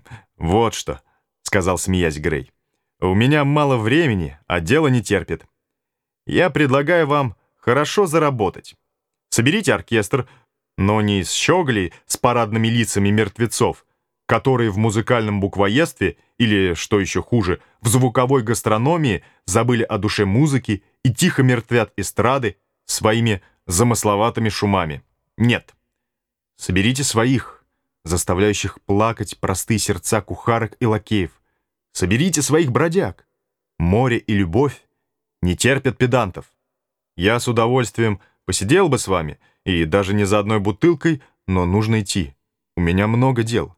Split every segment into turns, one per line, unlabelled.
«Вот что», — сказал, смеясь Грей. «У меня мало времени, а дело не терпит. Я предлагаю вам хорошо заработать. Соберите оркестр, но не из щеголей с парадными лицами мертвецов, которые в музыкальном буквоедстве или, что еще хуже, в звуковой гастрономии забыли о душе музыки и тихо мертвят эстрады своими замысловатыми шумами. Нет. Соберите своих, заставляющих плакать простые сердца кухарок и лакеев. Соберите своих бродяг. Море и любовь не терпят педантов. Я с удовольствием посидел бы с вами, и даже не за одной бутылкой, но нужно идти. У меня много дел.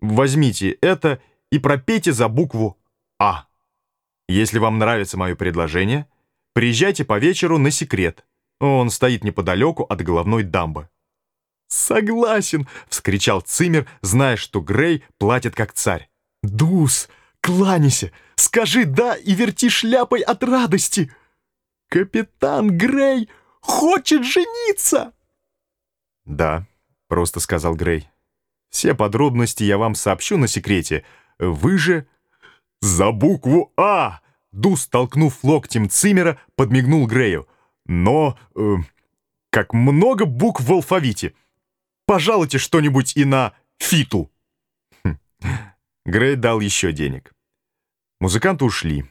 Возьмите это и пропейте за букву «А». Если вам нравится мое предложение, приезжайте по вечеру на секрет. Он стоит неподалеку от головной дамбы. «Согласен!» — вскричал Цимер, зная, что Грей платит как царь. «Дус, кланяйся! Скажи «да» и верти шляпой от радости!» «Капитан Грей хочет жениться!» «Да», — просто сказал Грей. «Все подробности я вам сообщу на секрете. Вы же...» «За букву «А!»» Дус, толкнув локтем Цимера, подмигнул Грею. «Но... Э, как много букв в алфавите! Пожалуйте что-нибудь и на «фиту». Хм. Грей дал еще денег. Музыканты ушли.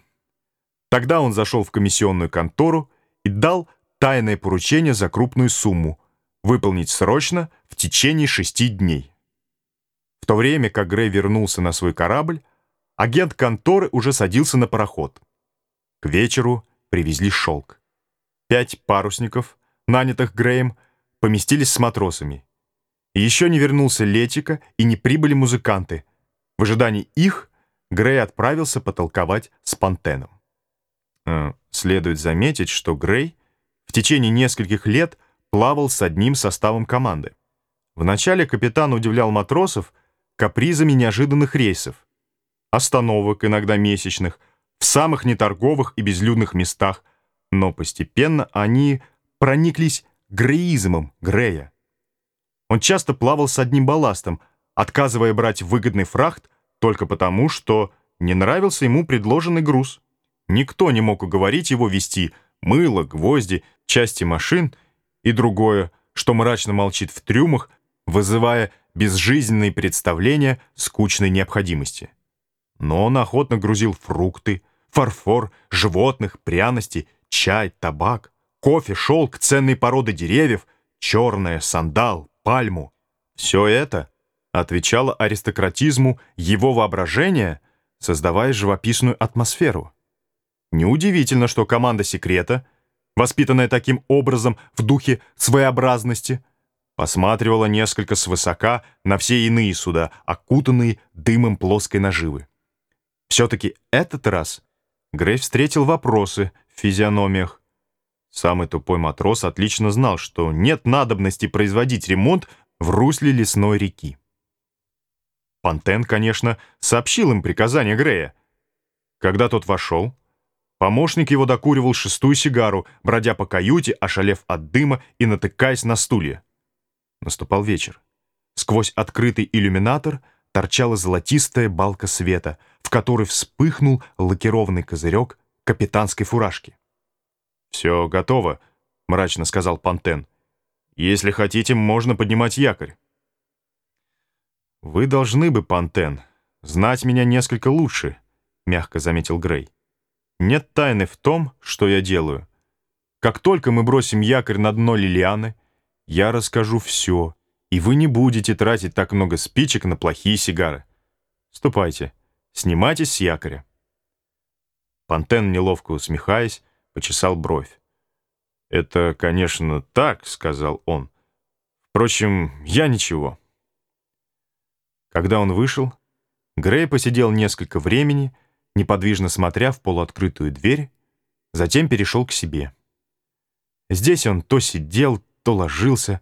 Тогда он зашел в комиссионную контору и дал тайное поручение за крупную сумму выполнить срочно в течение шести дней. В то время, как Грей вернулся на свой корабль, агент конторы уже садился на пароход. К вечеру привезли шелк. Пять парусников, нанятых Греем, поместились с матросами. Еще не вернулся Летика и не прибыли музыканты. В ожидании их Грей отправился потолковать с Пантеном. Э, следует заметить, что Грей в течение нескольких лет плавал с одним составом команды. Вначале капитан удивлял матросов капризами неожиданных рейсов, остановок, иногда месячных, в самых неторговых и безлюдных местах, но постепенно они прониклись греизмом Грея. Он часто плавал с одним балластом, отказывая брать выгодный фрахт только потому, что не нравился ему предложенный груз. Никто не мог уговорить его вести мыло, гвозди, части машин и другое, что мрачно молчит в трюмах, вызывая безжизненные представления скучной необходимости. Но он охотно грузил фрукты, фарфор, животных, пряности, чай, табак, кофе, шелк, ценные породы деревьев, черное, сандал, пальму. Все это отвечало аристократизму его воображения, создавая живописную атмосферу. Неудивительно, что команда секрета, воспитанная таким образом в духе своеобразности, посматривала несколько свысока на все иные суда, окутанные дымом плоской наживы. Все-таки этот раз Грей встретил вопросы в физиономиях. Самый тупой матрос отлично знал, что нет надобности производить ремонт в русле лесной реки. Пантен, конечно, сообщил им приказание Грея. Когда тот вошел, Помощник его докуривал шестую сигару, бродя по каюте, ошалев от дыма и натыкаясь на стулья. Наступал вечер. Сквозь открытый иллюминатор торчала золотистая балка света, в которой вспыхнул лакированный козырек капитанской фуражки. «Все готово», — мрачно сказал Пантен. «Если хотите, можно поднимать якорь». «Вы должны бы, Пантен, знать меня несколько лучше», — мягко заметил Грей. Нет тайны в том, что я делаю. Как только мы бросим якорь на дно Лилианы, я расскажу все, и вы не будете тратить так много спичек на плохие сигары. Ступайте, снимайтесь с якоря. Пантен, неловко усмехаясь, почесал бровь. «Это, конечно, так», — сказал он. «Впрочем, я ничего». Когда он вышел, Грей посидел несколько времени, неподвижно смотря в полуоткрытую дверь, затем перешел к себе. Здесь он то сидел, то ложился,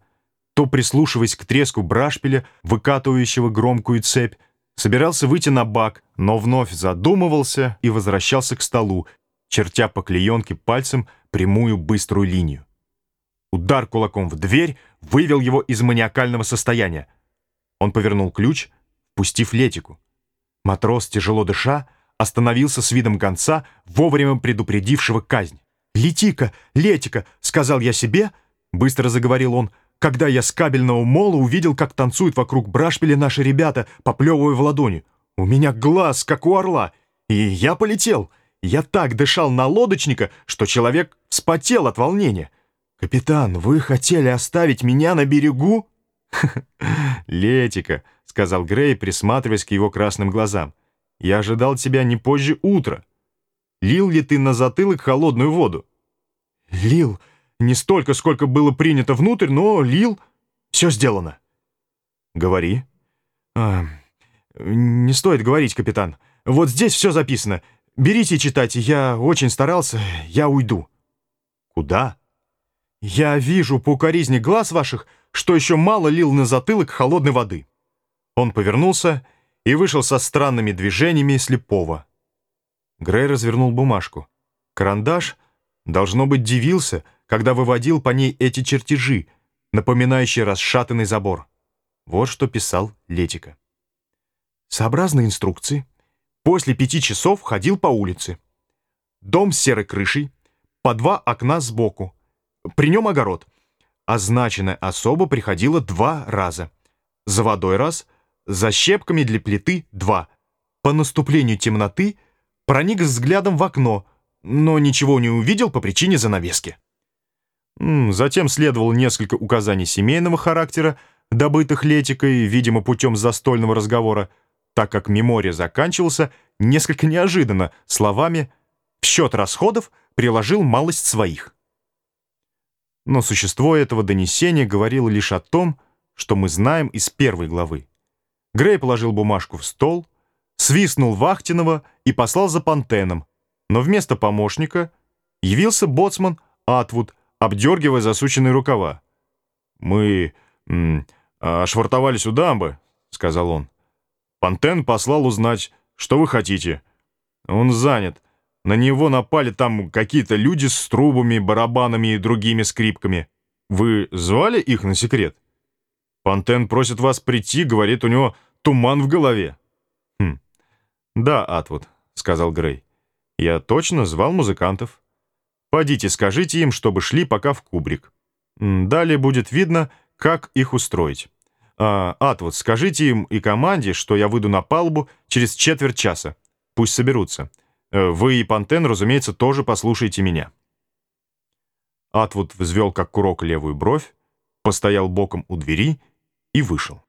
то, прислушиваясь к треску брашпиля, выкатывающего громкую цепь, собирался выйти на бак, но вновь задумывался и возвращался к столу, чертя по клеенке пальцем прямую быструю линию. Удар кулаком в дверь вывел его из маниакального состояния. Он повернул ключ, впустив Летику. Матрос, тяжело дыша, остановился с видом гонца, вовремя предупредившего казнь. «Летика, Летика!» — сказал я себе, — быстро заговорил он, когда я с кабельного мола увидел, как танцуют вокруг брашпиля наши ребята, поплевывая в ладони. У меня глаз, как у орла, и я полетел. Я так дышал на лодочника, что человек вспотел от волнения. «Капитан, вы хотели оставить меня на берегу?» «Летика», — сказал Грей, присматриваясь к его красным глазам. «Я ожидал тебя не позже утра. Лил ли ты на затылок холодную воду?» «Лил. Не столько, сколько было принято внутрь, но лил. Все сделано». «Говори». А, «Не стоит говорить, капитан. Вот здесь все записано. Берите читайте. Я очень старался. Я уйду». «Куда?» «Я вижу по укоризне глаз ваших, что еще мало лил на затылок холодной воды». Он повернулся и вышел со странными движениями слепого. Грей развернул бумажку. Карандаш, должно быть, дивился, когда выводил по ней эти чертежи, напоминающие расшатанный забор. Вот что писал Летика. Сообразно инструкции, после пяти часов ходил по улице. Дом с серой крышей, по два окна сбоку. При нем огород. Означенная особа приходила два раза. За водой раз, за щепками для плиты два. По наступлению темноты проник взглядом в окно, но ничего не увидел по причине занавески. Затем следовало несколько указаний семейного характера, добытых Летикой, видимо, путем застольного разговора, так как мемория заканчивался несколько неожиданно словами «в счет расходов приложил малость своих». Но существо этого донесения говорило лишь о том, что мы знаем из первой главы. Грей положил бумажку в стол, свистнул Вахтинова и послал за Пантеном, но вместо помощника явился боцман Атвуд, обдергивая засученные рукава. «Мы м, ошвартовались у дамбы», — сказал он. Пантен послал узнать, что вы хотите. Он занят. На него напали там какие-то люди с трубами, барабанами и другими скрипками. Вы звали их на секрет? Пантен просит вас прийти, говорит, у него туман в голове. Хм. Да, Атвуд, сказал Грей. Я точно звал музыкантов. Пойдите, скажите им, чтобы шли пока в кубрик. Далее будет видно, как их устроить. А, Атвуд, скажите им и команде, что я выйду на палубу через четверть часа. Пусть соберутся. Э, вы и Пантен, разумеется, тоже послушайте меня». Атвуд взвел как курок левую бровь, постоял боком у двери и вышел.